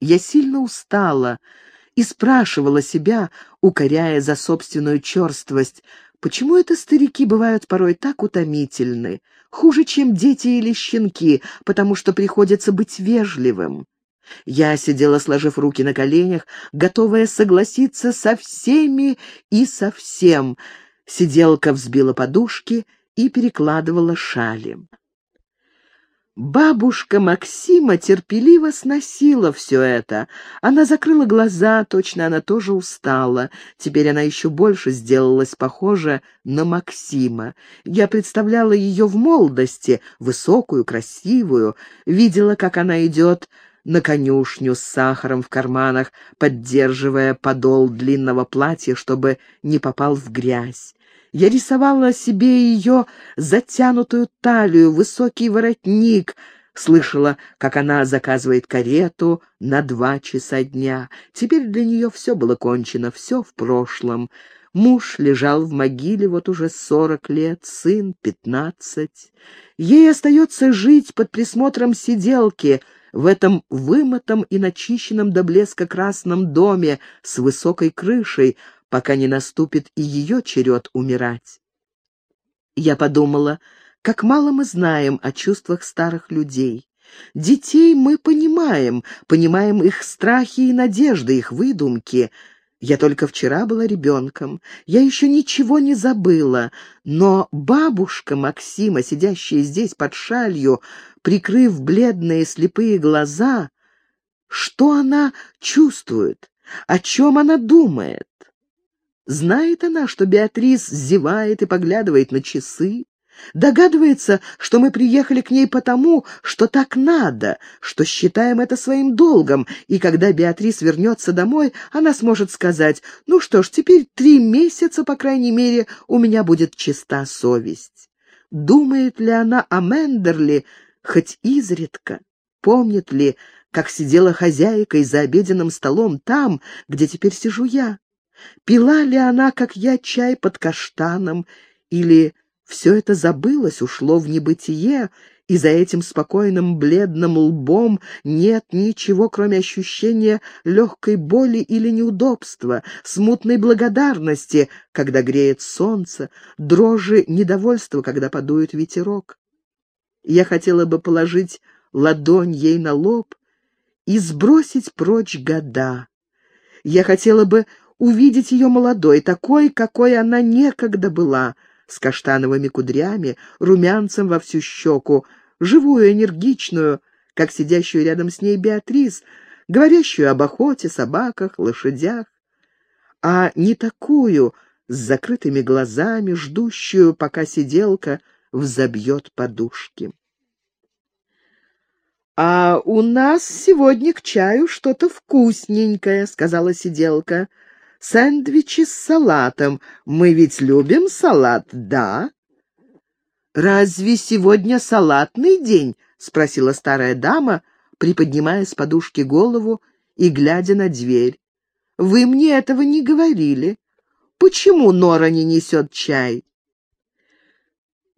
Я сильно устала и спрашивала себя, укоряя за собственную черствость, почему это старики бывают порой так утомительны, хуже, чем дети или щенки, потому что приходится быть вежливым. Я сидела, сложив руки на коленях, готовая согласиться со всеми и со всем. Сиделка взбила подушки и перекладывала шали. Бабушка Максима терпеливо сносила все это. Она закрыла глаза, точно она тоже устала. Теперь она еще больше сделалась похожа на Максима. Я представляла ее в молодости, высокую, красивую, видела, как она идет на конюшню с сахаром в карманах, поддерживая подол длинного платья, чтобы не попал в грязь. Я рисовала себе ее затянутую талию, высокий воротник, слышала, как она заказывает карету на два часа дня. Теперь для нее все было кончено, все в прошлом. Муж лежал в могиле вот уже сорок лет, сын — пятнадцать. Ей остается жить под присмотром сиделки в этом вымытом и начищенном до блеска красном доме с высокой крышей, пока не наступит и ее черед умирать. Я подумала, как мало мы знаем о чувствах старых людей. Детей мы понимаем, понимаем их страхи и надежды, их выдумки. Я только вчера была ребенком, я еще ничего не забыла, но бабушка Максима, сидящая здесь под шалью, прикрыв бледные слепые глаза, что она чувствует, о чем она думает? Знает она, что Беатрис зевает и поглядывает на часы? Догадывается, что мы приехали к ней потому, что так надо, что считаем это своим долгом, и когда Беатрис вернется домой, она сможет сказать, «Ну что ж, теперь три месяца, по крайней мере, у меня будет чиста совесть». Думает ли она о Мендерли хоть изредка? Помнит ли, как сидела хозяйкой за обеденным столом там, где теперь сижу я? Пила ли она, как я, чай под каштаном, или все это забылось, ушло в небытие, и за этим спокойным бледным лбом нет ничего, кроме ощущения легкой боли или неудобства, смутной благодарности, когда греет солнце, дрожи недовольства, когда подует ветерок. Я хотела бы положить ладонь ей на лоб и сбросить прочь года. Я хотела бы увидеть ее молодой, такой, какой она некогда была, с каштановыми кудрями, румянцем во всю щеку, живую, энергичную, как сидящую рядом с ней Беатрис, говорящую об охоте, собаках, лошадях, а не такую, с закрытыми глазами, ждущую, пока сиделка взобьет подушки. «А у нас сегодня к чаю что-то вкусненькое», — сказала сиделка сэндвичи с салатом. Мы ведь любим салат, да?» «Разве сегодня салатный день?» — спросила старая дама, приподнимая с подушки голову и глядя на дверь. «Вы мне этого не говорили. Почему Нора не несет чай?»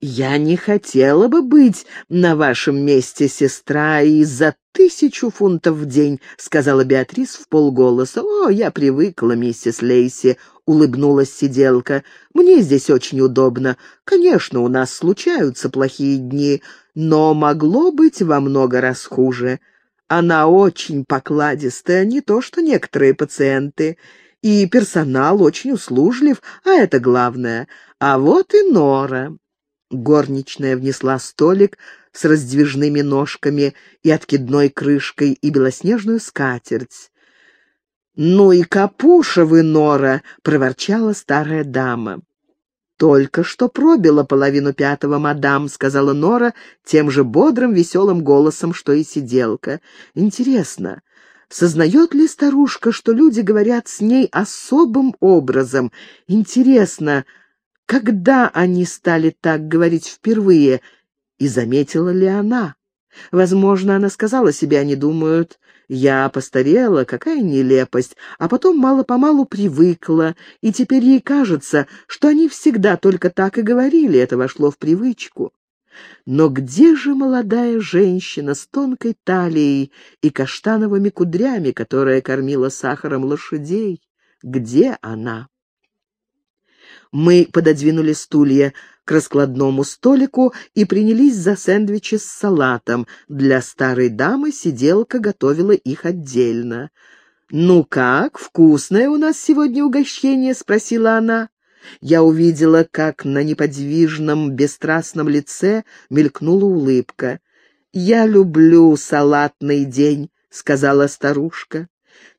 «Я не хотела бы быть на вашем месте, сестра, и за тысячу фунтов в день», — сказала Беатрис в полголоса. «О, я привыкла, миссис Лейси», — улыбнулась сиделка. «Мне здесь очень удобно. Конечно, у нас случаются плохие дни, но могло быть во много раз хуже. Она очень покладистая, не то что некоторые пациенты». И персонал очень услужлив, а это главное. А вот и Нора. Горничная внесла столик с раздвижными ножками и откидной крышкой и белоснежную скатерть. «Ну и капуша вы, Нора!» — проворчала старая дама. «Только что пробила половину пятого, мадам», — сказала Нора тем же бодрым, веселым голосом, что и сиделка. «Интересно, сознает ли старушка, что люди говорят с ней особым образом? Интересно, когда они стали так говорить впервые, и заметила ли она? Возможно, она сказала себе, они думают, я постарела, какая нелепость, а потом мало-помалу привыкла, и теперь ей кажется, что они всегда только так и говорили, это вошло в привычку. Но где же молодая женщина с тонкой талией и каштановыми кудрями, которая кормила сахаром лошадей? Где она? Мы пододвинули стулья к раскладному столику и принялись за сэндвичи с салатом. Для старой дамы сиделка готовила их отдельно. «Ну как, вкусное у нас сегодня угощение?» — спросила она. Я увидела, как на неподвижном, бесстрастном лице мелькнула улыбка. «Я люблю салатный день», — сказала старушка.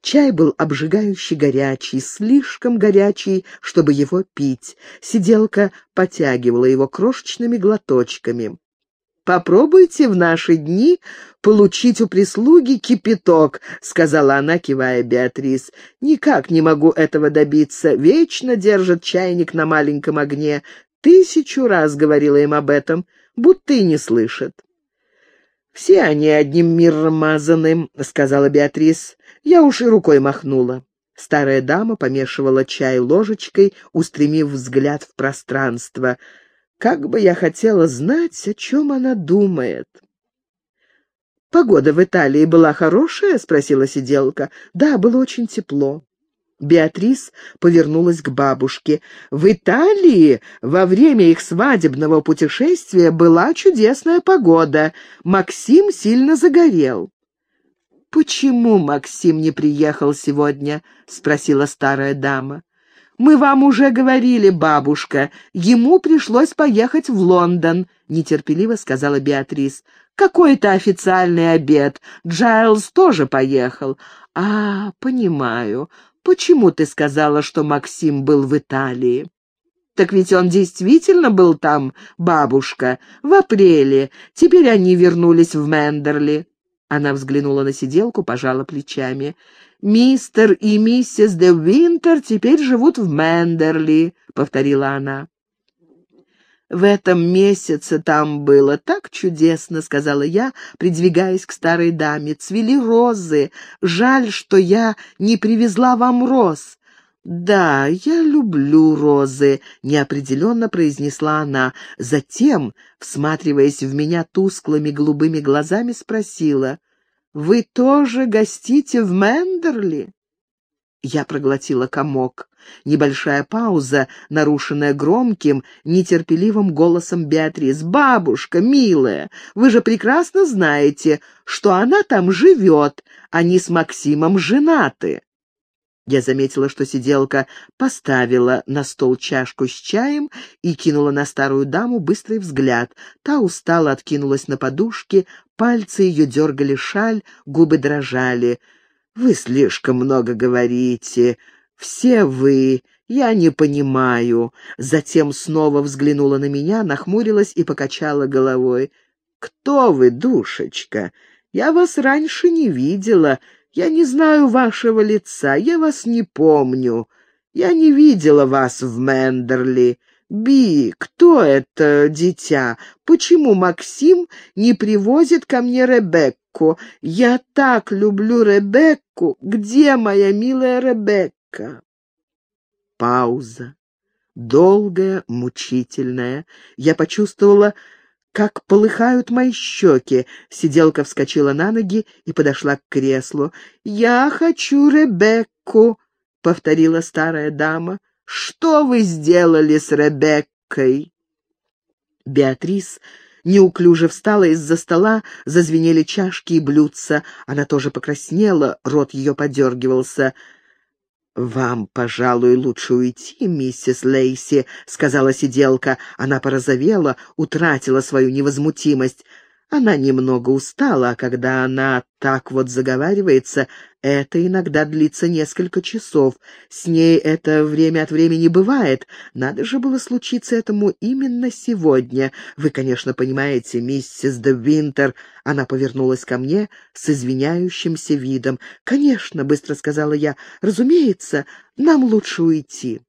Чай был обжигающе горячий, слишком горячий, чтобы его пить. Сиделка потягивала его крошечными глоточками. «Попробуйте в наши дни получить у прислуги кипяток», — сказала она, кивая Беатрис. «Никак не могу этого добиться. Вечно держат чайник на маленьком огне. Тысячу раз говорила им об этом, будто и не слышат». «Все они одним миром мазаны», — сказала Беатрис. Я уж и рукой махнула. Старая дама помешивала чай ложечкой, устремив взгляд в пространство. Как бы я хотела знать, о чем она думает. «Погода в Италии была хорошая?» — спросила сиделка. «Да, было очень тепло». Беатрис повернулась к бабушке. «В Италии во время их свадебного путешествия была чудесная погода. Максим сильно загорел». «Почему Максим не приехал сегодня?» — спросила старая дама. «Мы вам уже говорили, бабушка. Ему пришлось поехать в Лондон», — нетерпеливо сказала Беатрис. «Какой-то официальный обед. Джайлз тоже поехал». «А, понимаю. Почему ты сказала, что Максим был в Италии?» «Так ведь он действительно был там, бабушка, в апреле. Теперь они вернулись в Мендерли». Она взглянула на сиделку, пожала плечами. «Мистер и миссис де Винтер теперь живут в Мендерли», — повторила она. «В этом месяце там было так чудесно», — сказала я, придвигаясь к старой даме. «Цвели розы. Жаль, что я не привезла вам роз. «Да, я люблю розы», — неопределенно произнесла она. Затем, всматриваясь в меня тусклыми голубыми глазами, спросила, «Вы тоже гостите в Мендерли?» Я проглотила комок. Небольшая пауза, нарушенная громким, нетерпеливым голосом Беатрис. «Бабушка, милая, вы же прекрасно знаете, что она там живет, они с Максимом женаты». Я заметила, что сиделка поставила на стол чашку с чаем и кинула на старую даму быстрый взгляд. Та устало откинулась на подушке, пальцы ее дергали шаль, губы дрожали. «Вы слишком много говорите. Все вы. Я не понимаю». Затем снова взглянула на меня, нахмурилась и покачала головой. «Кто вы, душечка? Я вас раньше не видела». Я не знаю вашего лица, я вас не помню. Я не видела вас в Мендерли. Би, кто это дитя? Почему Максим не привозит ко мне Ребекку? Я так люблю Ребекку. Где моя милая Ребекка? Пауза. Долгая, мучительная. Я почувствовала, как полыхают мои щеки!» Сиделка вскочила на ноги и подошла к креслу. «Я хочу Ребекку!» — повторила старая дама. «Что вы сделали с Ребеккой?» Беатрис неуклюже встала из-за стола, зазвенели чашки и блюдца. Она тоже покраснела, рот ее подергивался. «Вам, пожалуй, лучше уйти, миссис Лейси», — сказала сиделка. Она порозовела, утратила свою невозмутимость. Она немного устала, а когда она так вот заговаривается, это иногда длится несколько часов. С ней это время от времени бывает. Надо же было случиться этому именно сегодня. Вы, конечно, понимаете, миссис де Винтер. Она повернулась ко мне с извиняющимся видом. «Конечно», — быстро сказала я, — «разумеется, нам лучше уйти».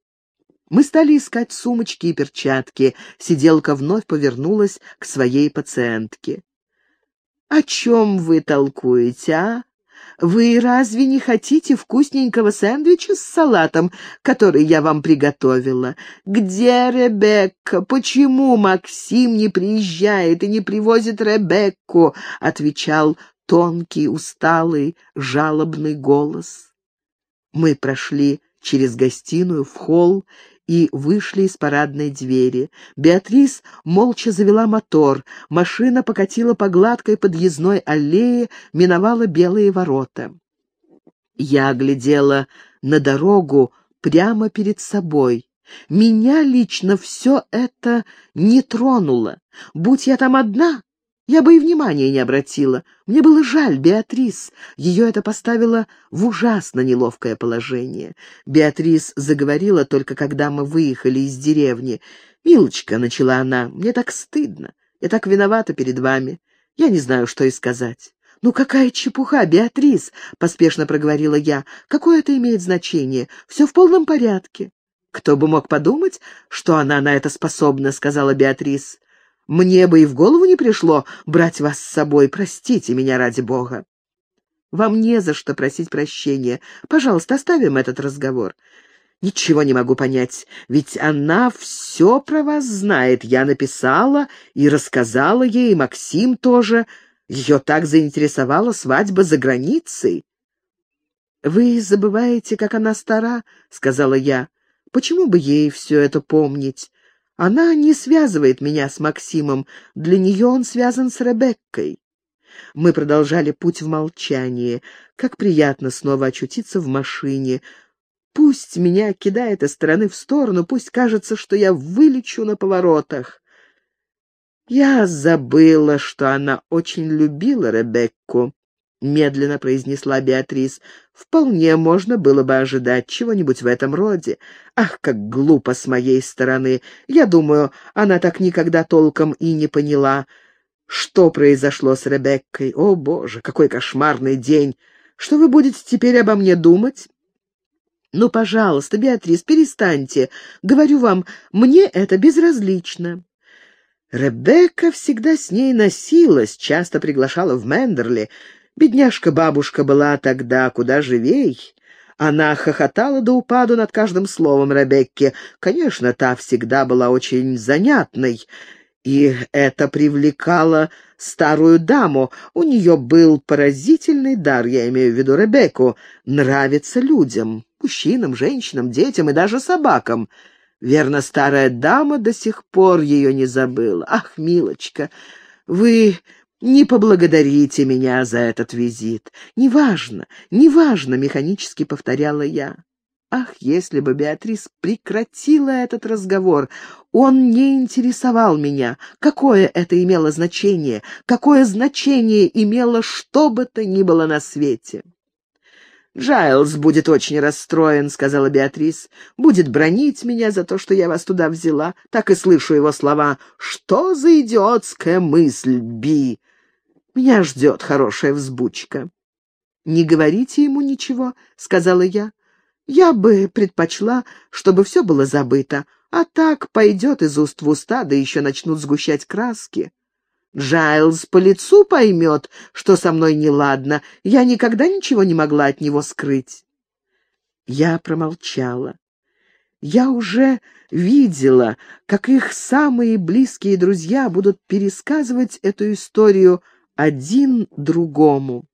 Мы стали искать сумочки и перчатки. Сиделка вновь повернулась к своей пациентке. «О чем вы толкуете, а? «Вы разве не хотите вкусненького сэндвича с салатом, который я вам приготовила? Где Ребекка? Почему Максим не приезжает и не привозит Ребекку?» — отвечал тонкий, усталый, жалобный голос. Мы прошли через гостиную в холл и вышли из парадной двери. Беатрис молча завела мотор, машина покатила по гладкой подъездной аллее, миновала белые ворота. Я глядела на дорогу прямо перед собой. Меня лично все это не тронуло. Будь я там одна, я бы и внимания не обратила. Мне было жаль Беатрис. Ее это поставило в ужасно неловкое положение. Беатрис заговорила только когда мы выехали из деревни. «Милочка», — начала она, — «мне так стыдно. Я так виновата перед вами. Я не знаю, что и сказать». «Ну какая чепуха, Беатрис!» — поспешно проговорила я. «Какое это имеет значение? Все в полном порядке». «Кто бы мог подумать, что она на это способна», — сказала Беатрис. Мне бы и в голову не пришло брать вас с собой. Простите меня ради бога. Вам не за что просить прощения. Пожалуйста, оставим этот разговор. Ничего не могу понять, ведь она все про вас знает. Я написала и рассказала ей, и Максим тоже. Ее так заинтересовала свадьба за границей. «Вы забываете, как она стара», — сказала я. «Почему бы ей все это помнить? Она не связывает меня с Максимом, для нее он связан с Ребеккой. Мы продолжали путь в молчании. Как приятно снова очутиться в машине. Пусть меня кидает из стороны в сторону, пусть кажется, что я вылечу на поворотах. Я забыла, что она очень любила Ребекку медленно произнесла Беатрис. «Вполне можно было бы ожидать чего-нибудь в этом роде. Ах, как глупо с моей стороны! Я думаю, она так никогда толком и не поняла, что произошло с Ребеккой. О, Боже, какой кошмарный день! Что вы будете теперь обо мне думать?» «Ну, пожалуйста, Беатрис, перестаньте. Говорю вам, мне это безразлично». Ребекка всегда с ней носилась, часто приглашала в Мендерли. Бедняжка-бабушка была тогда куда живей. Она хохотала до упаду над каждым словом Ребекки. Конечно, та всегда была очень занятной, и это привлекало старую даму. У нее был поразительный дар, я имею в виду Ребекку, нравиться людям, мужчинам, женщинам, детям и даже собакам. Верно, старая дама до сих пор ее не забыла. Ах, милочка, вы не поблагодарите меня за этот визит. Неважно, неважно, механически повторяла я. Ах, если бы Беатрис прекратила этот разговор! Он не интересовал меня. Какое это имело значение? Какое значение имело что бы то ни было на свете? «Джайлз будет очень расстроен», — сказала Беатрис. «Будет бронить меня за то, что я вас туда взяла. Так и слышу его слова. Что за идиотская мысль, Би? Меня ждет хорошая взбучка». «Не говорите ему ничего», — сказала я. «Я бы предпочла, чтобы все было забыто, а так пойдет из уст в уста, да еще начнут сгущать краски». Джайлз по лицу поймет, что со мной неладно. Я никогда ничего не могла от него скрыть. Я промолчала. Я уже видела, как их самые близкие друзья будут пересказывать эту историю один другому.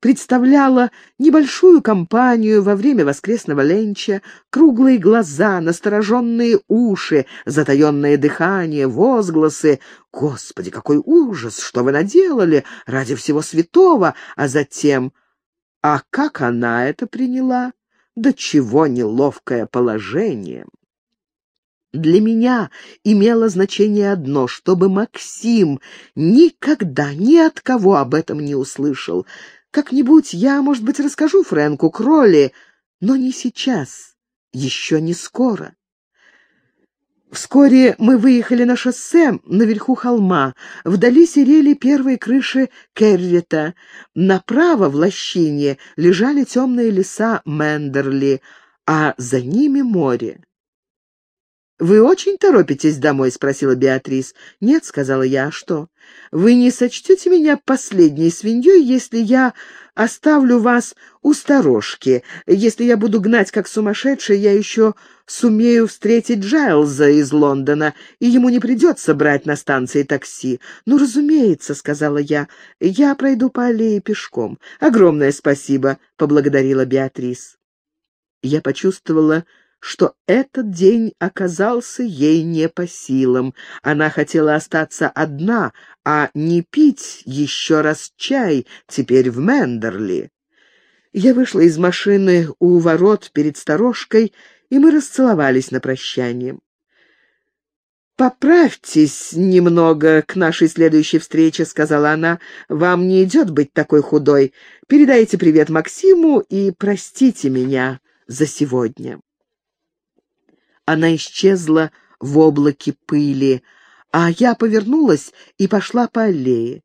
Представляла небольшую компанию во время воскресного ленча, круглые глаза, настороженные уши, затаенное дыхание, возгласы. «Господи, какой ужас! Что вы наделали? Ради всего святого!» А затем «А как она это приняла? Да чего неловкое положение!» Для меня имело значение одно, чтобы Максим никогда ни от кого об этом не услышал. Как-нибудь я, может быть, расскажу Фрэнку Кролли, но не сейчас, еще не скоро. Вскоре мы выехали на шоссе наверху холма. Вдали серели первые крыши Керрита. Направо в лощине лежали темные леса Мендерли, а за ними море. «Вы очень торопитесь домой?» — спросила Беатрис. «Нет», — сказала я, — «а что? Вы не сочтете меня последней свиньей, если я оставлю вас у сторожки. Если я буду гнать как сумасшедшая, я еще сумею встретить Джайлза из Лондона, и ему не придется брать на станции такси. «Ну, разумеется», — сказала я, — «я пройду по аллее пешком». «Огромное спасибо», — поблагодарила Беатрис. Я почувствовала что этот день оказался ей не по силам. Она хотела остаться одна, а не пить еще раз чай, теперь в Мендерли. Я вышла из машины у ворот перед сторожкой, и мы расцеловались на прощание. «Поправьтесь немного к нашей следующей встрече», — сказала она. «Вам не идет быть такой худой. Передайте привет Максиму и простите меня за сегодня». Она исчезла в облаке пыли, а я повернулась и пошла по аллее.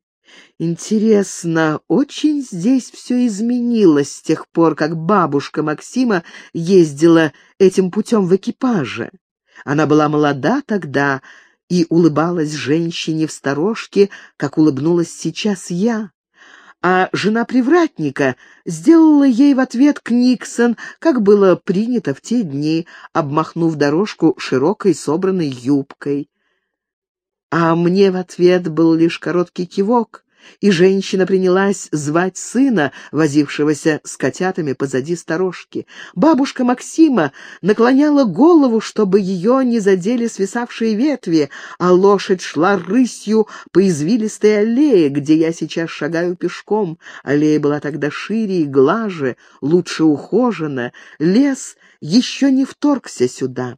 Интересно, очень здесь все изменилось с тех пор, как бабушка Максима ездила этим путем в экипаже. Она была молода тогда и улыбалась женщине в сторожке, как улыбнулась сейчас я а жена привратника сделала ей в ответ Книксон, как было принято в те дни, обмахнув дорожку широкой собранной юбкой. А мне в ответ был лишь короткий кивок, и женщина принялась звать сына, возившегося с котятами позади сторожки. Бабушка Максима наклоняла голову, чтобы ее не задели свисавшие ветви, а лошадь шла рысью по извилистой аллее, где я сейчас шагаю пешком. Аллея была тогда шире и глаже, лучше ухожена, лес еще не вторгся сюда.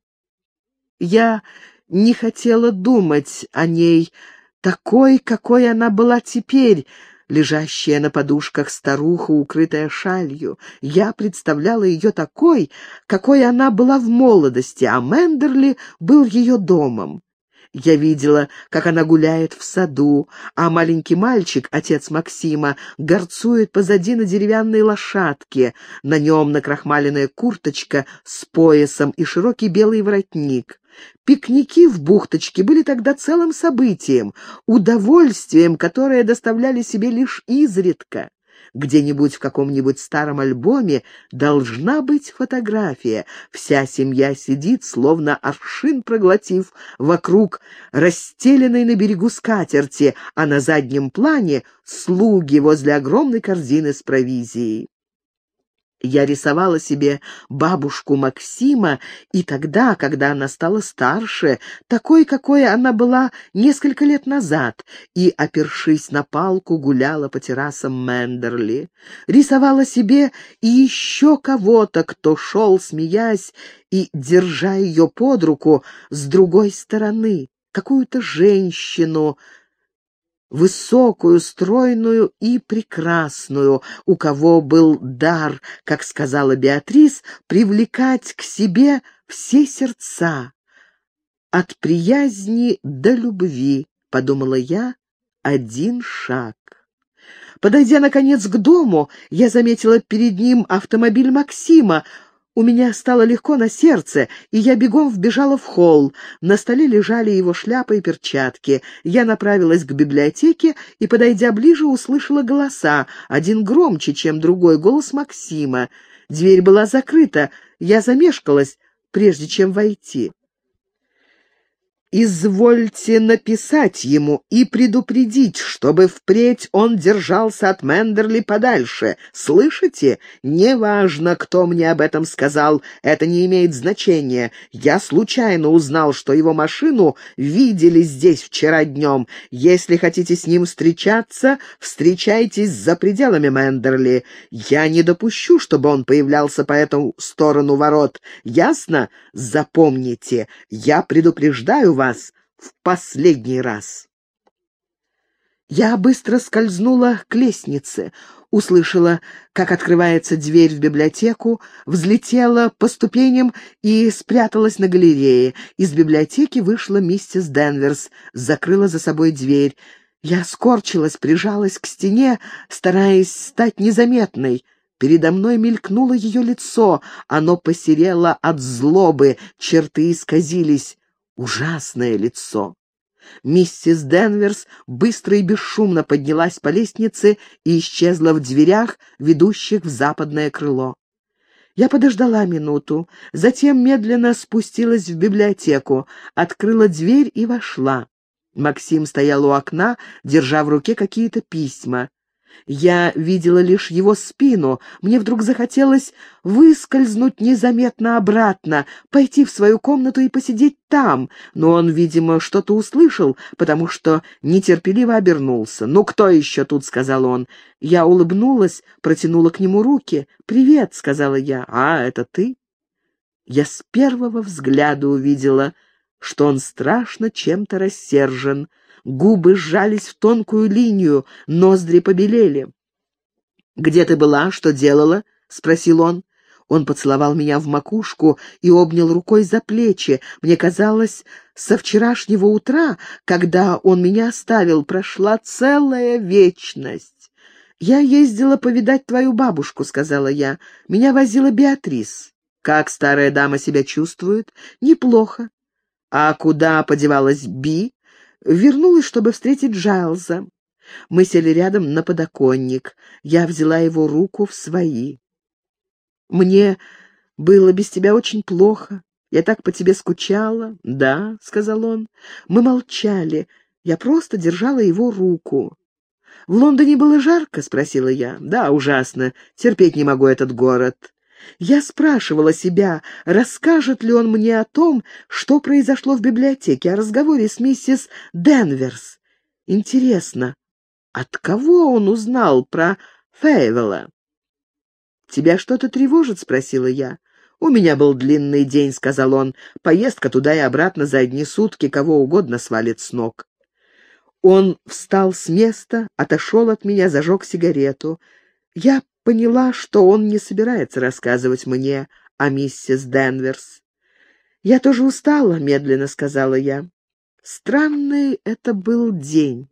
Я не хотела думать о ней, такой, какой она была теперь, лежащая на подушках старуха, укрытая шалью. Я представляла ее такой, какой она была в молодости, а Мендерли был ее домом. Я видела, как она гуляет в саду, а маленький мальчик, отец Максима, горцует позади на деревянной лошадке. На нем накрахмаленная курточка с поясом и широкий белый воротник. Пикники в бухточке были тогда целым событием, удовольствием, которое доставляли себе лишь изредка. Где-нибудь в каком-нибудь старом альбоме должна быть фотография. Вся семья сидит, словно аршин проглотив, вокруг расстеленной на берегу скатерти, а на заднем плане слуги возле огромной корзины с провизией. Я рисовала себе бабушку Максима и тогда, когда она стала старше, такой, какой она была несколько лет назад, и, опершись на палку, гуляла по террасам Мендерли. Рисовала себе и еще кого-то, кто шел, смеясь и держа ее под руку с другой стороны, какую-то женщину, высокую, стройную и прекрасную, у кого был дар, как сказала Беатрис, привлекать к себе все сердца. От приязни до любви, подумала я, один шаг. Подойдя, наконец, к дому, я заметила перед ним автомобиль Максима, у меня стало легко на сердце, и я бегом вбежала в холл. На столе лежали его шляпа и перчатки. Я направилась к библиотеке и, подойдя ближе, услышала голоса, один громче, чем другой, голос Максима. Дверь была закрыта, я замешкалась, прежде чем войти. Извольте написать ему и предупредить, чтобы впредь он держался от Мендерли подальше. Слышите? Неважно, кто мне об этом сказал, это не имеет значения. Я случайно узнал, что его машину видели здесь вчера днем. Если хотите с ним встречаться, встречайтесь за пределами Мендерли. Я не допущу, чтобы он появлялся по эту сторону ворот. Ясно? Запомните, я предупреждаю вас в последний раз. Я быстро скользнула к лестнице, услышала, как открывается дверь в библиотеку, взлетела по ступеням и спряталась на галерее. Из библиотеки вышла миссис Денверс, закрыла за собой дверь. Я скорчилась, прижалась к стене, стараясь стать незаметной. Передо мной мелькнуло ее лицо, оно посерело от злобы, черты исказились. Ужасное лицо. Миссис Денверс быстро и бесшумно поднялась по лестнице и исчезла в дверях, ведущих в западное крыло. Я подождала минуту, затем медленно спустилась в библиотеку, открыла дверь и вошла. Максим стоял у окна, держа в руке какие-то письма. Я видела лишь его спину. Мне вдруг захотелось выскользнуть незаметно обратно, пойти в свою комнату и посидеть там. Но он, видимо, что-то услышал, потому что нетерпеливо обернулся. «Ну, кто еще тут?» — сказал он. Я улыбнулась, протянула к нему руки. «Привет», — сказала я. «А, это ты?» Я с первого взгляда увидела, что он страшно чем-то рассержен. Губы сжались в тонкую линию, ноздри побелели. «Где ты была? Что делала?» — спросил он. Он поцеловал меня в макушку и обнял рукой за плечи. Мне казалось, со вчерашнего утра, когда он меня оставил, прошла целая вечность. «Я ездила повидать твою бабушку», — сказала я. «Меня возила Беатрис». «Как старая дама себя чувствует?» «Неплохо». «А куда подевалась Би?» Вернулась, чтобы встретить Джайлза. Мы сели рядом на подоконник. Я взяла его руку в свои. «Мне было без тебя очень плохо. Я так по тебе скучала». «Да», — сказал он. Мы молчали. Я просто держала его руку. «В Лондоне было жарко?» — спросила я. «Да, ужасно. Терпеть не могу этот город». Я спрашивала себя, расскажет ли он мне о том, что произошло в библиотеке, о разговоре с миссис Денверс. Интересно, от кого он узнал про Фейвела? «Тебя что-то тревожит?» — спросила я. «У меня был длинный день», — сказал он. «Поездка туда и обратно за одни сутки кого угодно свалит с ног». Он встал с места, отошел от меня, зажег сигарету. Я поняла, что он не собирается рассказывать мне о миссис Денверс. «Я тоже устала», — медленно сказала я. «Странный это был день.